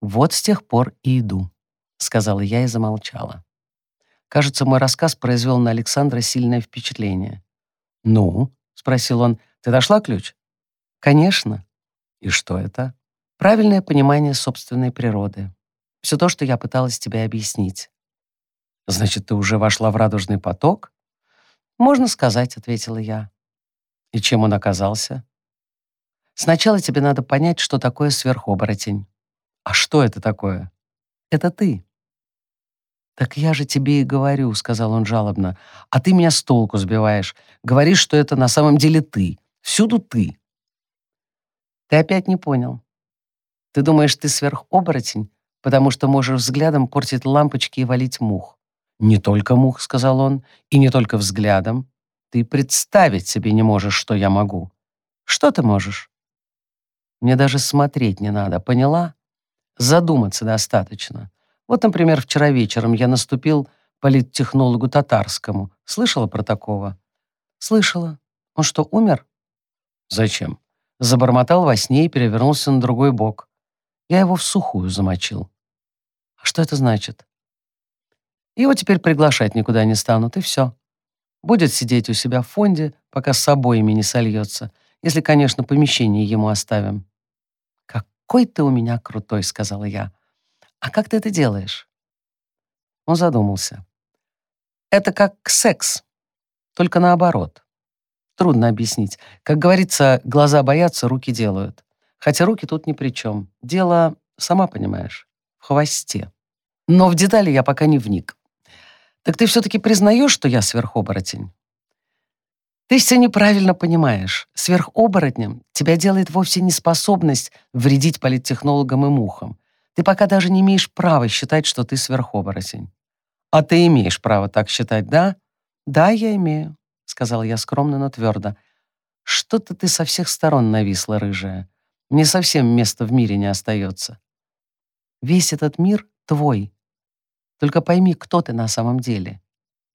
Вот с тех пор и иду», — сказала я и замолчала. Кажется, мой рассказ произвел на Александра сильное впечатление. «Ну?» — спросил он. «Ты нашла ключ?» «Конечно». «И что это?» «Правильное понимание собственной природы. Все то, что я пыталась тебе объяснить». «Значит, ты уже вошла в радужный поток?» «Можно сказать», — ответила я. «И чем он оказался?» «Сначала тебе надо понять, что такое сверхоборотень». «А что это такое?» «Это ты». «Так я же тебе и говорю», — сказал он жалобно. «А ты меня с толку сбиваешь. Говоришь, что это на самом деле ты. Всюду ты». «Ты опять не понял. Ты думаешь, ты сверхоборотень, потому что можешь взглядом портить лампочки и валить мух. «Не только мух», — сказал он, — «и не только взглядом. Ты представить себе не можешь, что я могу. Что ты можешь?» «Мне даже смотреть не надо, поняла? Задуматься достаточно. Вот, например, вчера вечером я наступил политтехнологу татарскому. Слышала про такого?» «Слышала. Он что, умер?» «Зачем?» Забормотал во сне и перевернулся на другой бок. Я его в сухую замочил. «А что это значит?» Его теперь приглашать никуда не станут, и все. Будет сидеть у себя в фонде, пока с обоями не сольется, если, конечно, помещение ему оставим. «Какой ты у меня крутой», — сказала я. «А как ты это делаешь?» Он задумался. «Это как секс, только наоборот. Трудно объяснить. Как говорится, глаза боятся, руки делают. Хотя руки тут ни при чем. Дело, сама понимаешь, в хвосте. Но в детали я пока не вник. Так ты все-таки признаешь, что я сверхоборотень? Ты все неправильно понимаешь. Сверхоборотнем тебя делает вовсе не способность вредить политтехнологам и мухам. Ты пока даже не имеешь права считать, что ты сверхоборотень. А ты имеешь право так считать, да? Да, я имею, сказала я скромно, но твердо. Что-то ты со всех сторон нависла, рыжая. Мне совсем места в мире не остается. Весь этот мир твой, только пойми, кто ты на самом деле.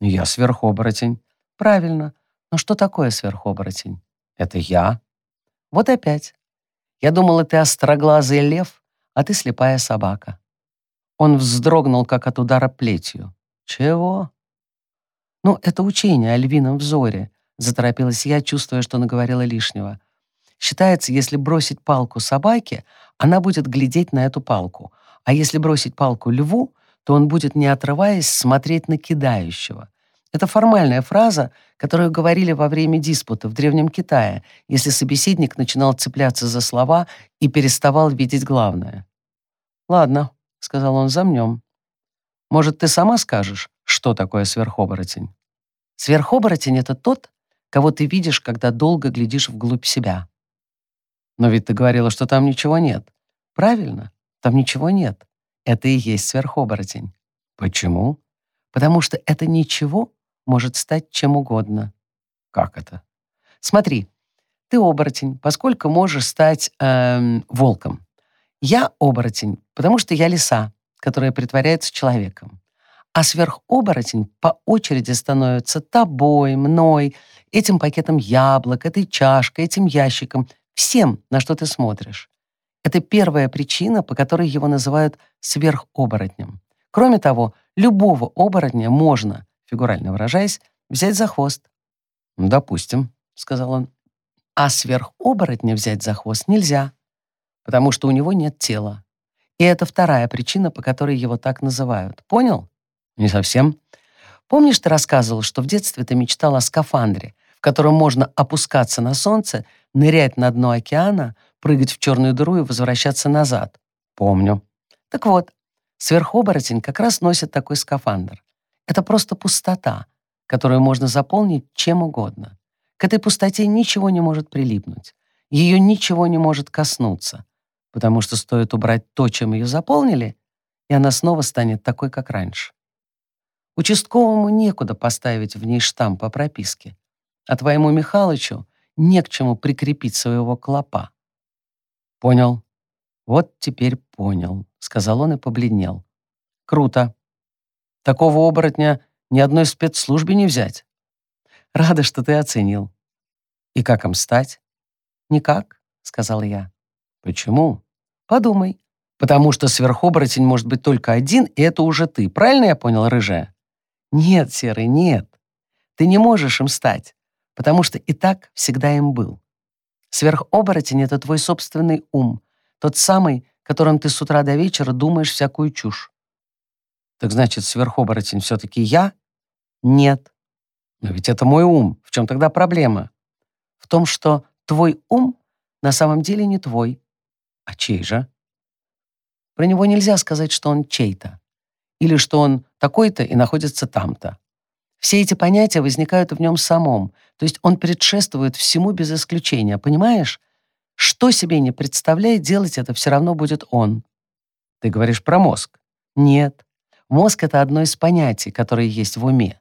Я сверхоборотень. Правильно. Но что такое сверхоборотень? Это я. Вот опять. Я думала, ты остроглазый лев, а ты слепая собака. Он вздрогнул, как от удара плетью. Чего? Ну, это учение о львином взоре, заторопилась я, чувствуя, что наговорила лишнего. Считается, если бросить палку собаке, она будет глядеть на эту палку, а если бросить палку льву, то он будет, не отрываясь, смотреть на кидающего. Это формальная фраза, которую говорили во время диспута в Древнем Китае, если собеседник начинал цепляться за слова и переставал видеть главное. «Ладно», — сказал он, — «замнем. Может, ты сама скажешь, что такое сверхоборотень?» «Сверхоборотень — это тот, кого ты видишь, когда долго глядишь вглубь себя». «Но ведь ты говорила, что там ничего нет». «Правильно, там ничего нет. Это и есть сверхоборотень. Почему? Потому что это ничего может стать чем угодно. Как это? Смотри, ты оборотень, поскольку можешь стать эм, волком. Я оборотень, потому что я лиса, которая притворяется человеком. А сверхоборотень по очереди становится тобой, мной, этим пакетом яблок, этой чашкой, этим ящиком, всем, на что ты смотришь. Это первая причина, по которой его называют сверхоборотнем. Кроме того, любого оборотня можно, фигурально выражаясь, взять за хвост. «Допустим», — сказал он. «А сверхоборотня взять за хвост нельзя, потому что у него нет тела. И это вторая причина, по которой его так называют. Понял?» «Не совсем». «Помнишь, ты рассказывал, что в детстве ты мечтал о скафандре, в котором можно опускаться на солнце, нырять на дно океана, прыгать в черную дыру и возвращаться назад. Помню. Так вот, сверхоборотень как раз носит такой скафандр. Это просто пустота, которую можно заполнить чем угодно. К этой пустоте ничего не может прилипнуть. Ее ничего не может коснуться, потому что стоит убрать то, чем ее заполнили, и она снова станет такой, как раньше. Участковому некуда поставить в ней штамп по прописке, а твоему Михалычу не к чему прикрепить своего клопа. «Понял. Вот теперь понял», — сказал он и побледнел. «Круто. Такого оборотня ни одной спецслужбе не взять. Рада, что ты оценил. И как им стать?» «Никак», — сказал я. «Почему?» «Подумай. Потому что сверхоборотень может быть только один, и это уже ты. Правильно я понял, рыжая? Нет, Серый, нет. Ты не можешь им стать, потому что и так всегда им был. Сверхоборотень — это твой собственный ум, тот самый, которым ты с утра до вечера думаешь всякую чушь. Так значит, сверхоборотень все-таки я? Нет. Но ведь это мой ум. В чем тогда проблема? В том, что твой ум на самом деле не твой. А чей же? Про него нельзя сказать, что он чей-то. Или что он такой-то и находится там-то. Все эти понятия возникают в нем самом, то есть он предшествует всему без исключения, понимаешь? Что себе не представляет, делать это все равно будет он. Ты говоришь про мозг? Нет. Мозг — это одно из понятий, которые есть в уме.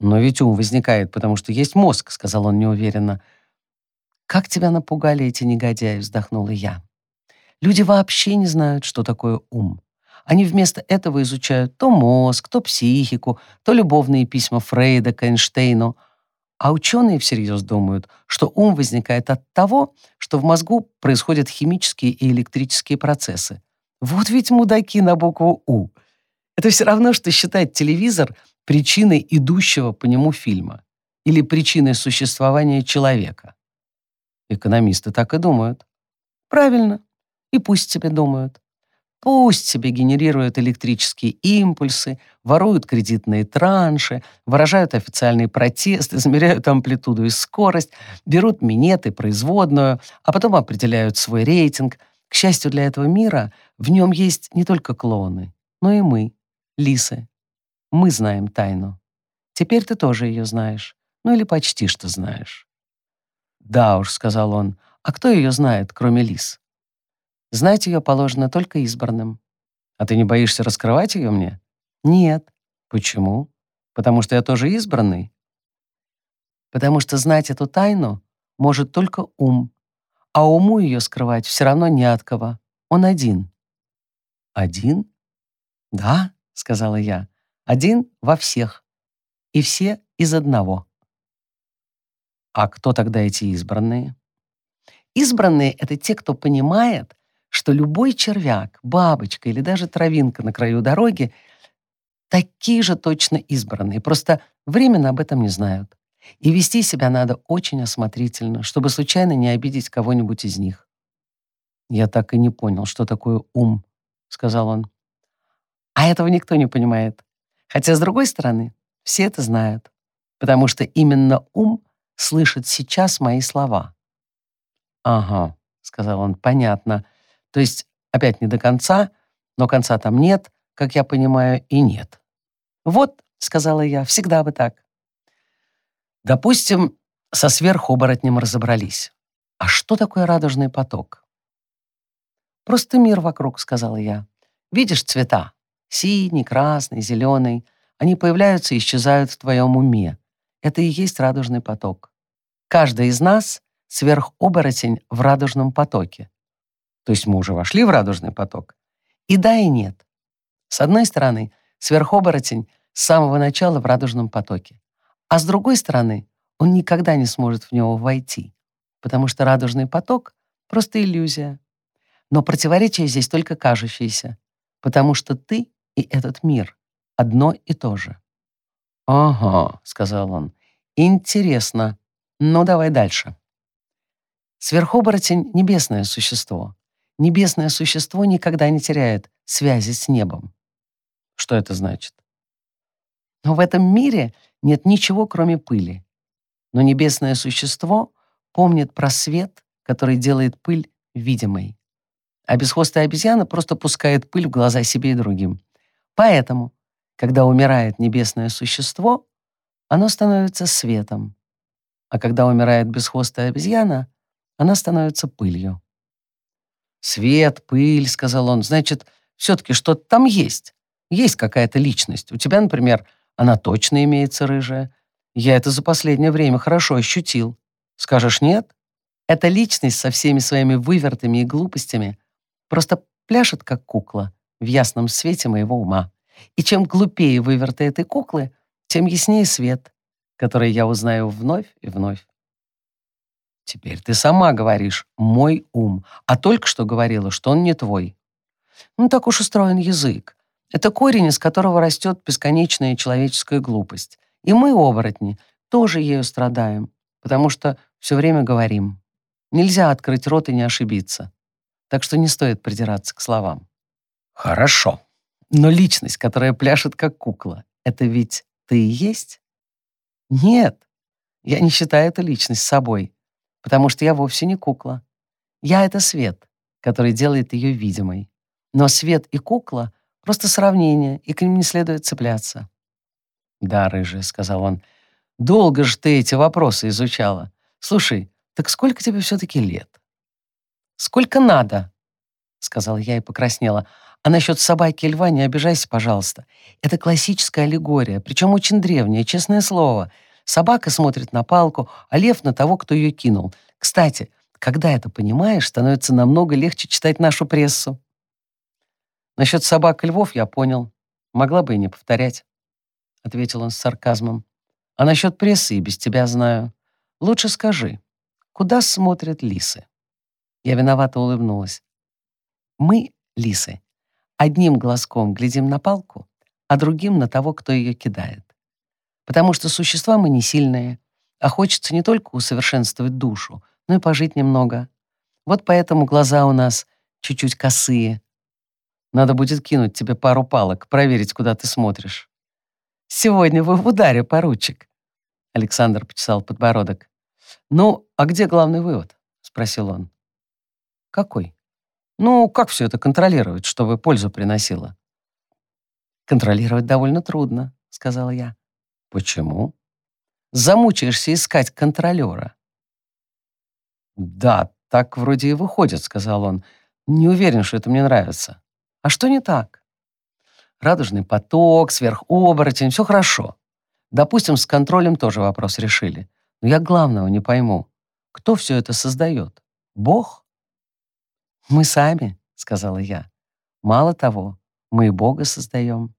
«Но ведь ум возникает, потому что есть мозг», — сказал он неуверенно. «Как тебя напугали эти негодяи», — вздохнула я. «Люди вообще не знают, что такое ум. Они вместо этого изучают то мозг, то психику, то любовные письма Фрейда к Эйнштейну. А ученые всерьез думают, что ум возникает от того, что в мозгу происходят химические и электрические процессы. Вот ведь мудаки на букву «У». Это все равно, что считать телевизор причиной идущего по нему фильма или причиной существования человека. Экономисты так и думают. Правильно. И пусть себе думают. Пусть себе генерируют электрические импульсы, воруют кредитные транши, выражают официальные протесты, замеряют амплитуду и скорость, берут минеты, производную, а потом определяют свой рейтинг. К счастью для этого мира, в нем есть не только клоуны, но и мы, Лисы, мы знаем тайну. Теперь ты тоже ее знаешь. Ну или почти что знаешь. Да уж, сказал он, а кто ее знает, кроме лис? Знать ее положено только избранным. А ты не боишься раскрывать ее мне? Нет. Почему? Потому что я тоже избранный? Потому что знать эту тайну может только ум, а уму ее скрывать все равно не от кого. Он один. Один? Да, — сказала я. «Один во всех. И все из одного». А кто тогда эти избранные? Избранные — это те, кто понимает, что любой червяк, бабочка или даже травинка на краю дороги такие же точно избранные, просто временно об этом не знают. И вести себя надо очень осмотрительно, чтобы случайно не обидеть кого-нибудь из них. «Я так и не понял, что такое ум», — сказал он. А этого никто не понимает. Хотя, с другой стороны, все это знают, потому что именно ум слышит сейчас мои слова. «Ага», — сказал он, — «понятно. То есть опять не до конца, но конца там нет, как я понимаю, и нет». «Вот», — сказала я, — «всегда бы так». Допустим, со сверхоборотнем разобрались. А что такое радужный поток? «Просто мир вокруг», — сказала я. «Видишь цвета? Синий, красный, зеленый. Они появляются и исчезают в твоем уме. Это и есть радужный поток. Каждый из нас — сверхоборотень в радужном потоке. То есть мы уже вошли в радужный поток? И да, и нет. С одной стороны, сверхоборотень с самого начала в радужном потоке. А с другой стороны, он никогда не сможет в него войти, потому что радужный поток — просто иллюзия. Но противоречие здесь только кажущееся, потому что ты и этот мир одно и то же. «Ага», — сказал он, — «интересно. Ну, давай дальше». Сверхоборотень — небесное существо. Небесное существо никогда не теряет связи с небом. Что это значит? Но в этом мире нет ничего, кроме пыли. Но небесное существо помнит про свет, который делает пыль видимой. А бесхвостая обезьяна просто пускает пыль в глаза себе и другим. Поэтому, когда умирает небесное существо, оно становится светом, а когда умирает бесхвостая обезьяна, она становится пылью. «Свет, пыль», — сказал он, — «значит, все-таки что-то там есть. Есть какая-то личность. У тебя, например, она точно имеется рыжая. Я это за последнее время хорошо ощутил. Скажешь нет? Эта личность со всеми своими вывертами и глупостями просто пляшет, как кукла, в ясном свете моего ума. И чем глупее выверты этой куклы, тем яснее свет, который я узнаю вновь и вновь. Теперь ты сама говоришь «мой ум», а только что говорила, что он не твой. Ну, так уж устроен язык. Это корень, из которого растет бесконечная человеческая глупость. И мы, оборотни, тоже ею страдаем, потому что все время говорим. Нельзя открыть рот и не ошибиться. Так что не стоит придираться к словам. Хорошо. Но личность, которая пляшет как кукла, это ведь ты и есть? Нет, я не считаю эту личность собой, потому что я вовсе не кукла. Я — это свет, который делает ее видимой. Но свет и кукла — просто сравнение, и к ним не следует цепляться. «Да, рыжая», — сказал он, — «долго же ты эти вопросы изучала. Слушай, так сколько тебе все-таки лет?» «Сколько надо», — сказала я и покраснела. «А насчет собаки и льва не обижайся, пожалуйста. Это классическая аллегория, причем очень древняя, честное слово. Собака смотрит на палку, а лев на того, кто ее кинул. Кстати, когда это понимаешь, становится намного легче читать нашу прессу». «Насчет собак и львов я понял. Могла бы и не повторять», — ответил он с сарказмом. «А насчет прессы и без тебя знаю. Лучше скажи, куда смотрят лисы?» Я виновато улыбнулась. Мы, лисы, одним глазком глядим на палку, а другим на того, кто ее кидает. Потому что существа мы не сильные, а хочется не только усовершенствовать душу, но и пожить немного. Вот поэтому глаза у нас чуть-чуть косые. Надо будет кинуть тебе пару палок, проверить, куда ты смотришь. «Сегодня вы в ударе, поручик», — Александр почесал подбородок. «Ну, а где главный вывод?» — спросил он. Какой? Ну, как все это контролировать, чтобы пользу приносило? Контролировать довольно трудно, сказала я. Почему? Замучаешься искать контролера. Да, так вроде и выходит, сказал он. Не уверен, что это мне нравится. А что не так? Радужный поток, сверхоборотень, все хорошо. Допустим, с контролем тоже вопрос решили. Но я главного не пойму. Кто все это создает? Бог? «Мы сами», — сказала я. «Мало того, мы и Бога создаем».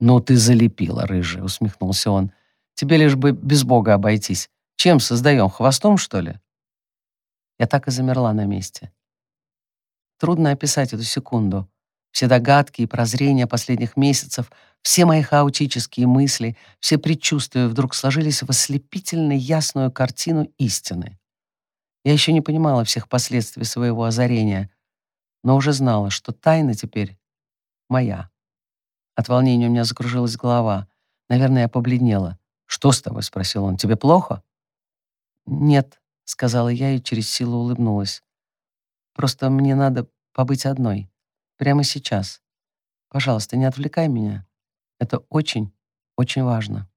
«Ну ты залепила, рыжая», — усмехнулся он. «Тебе лишь бы без Бога обойтись. Чем создаем, хвостом, что ли?» Я так и замерла на месте. Трудно описать эту секунду. Все догадки и прозрения последних месяцев, все мои хаотические мысли, все предчувствия вдруг сложились в ослепительно ясную картину истины. Я еще не понимала всех последствий своего озарения, но уже знала, что тайна теперь моя. От волнения у меня закружилась голова. Наверное, я побледнела. «Что с тобой?» — спросил он. «Тебе плохо?» «Нет», — сказала я и через силу улыбнулась. «Просто мне надо побыть одной. Прямо сейчас. Пожалуйста, не отвлекай меня. Это очень, очень важно».